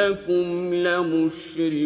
إِنَّكُمْ لَمُشْرِكُونَ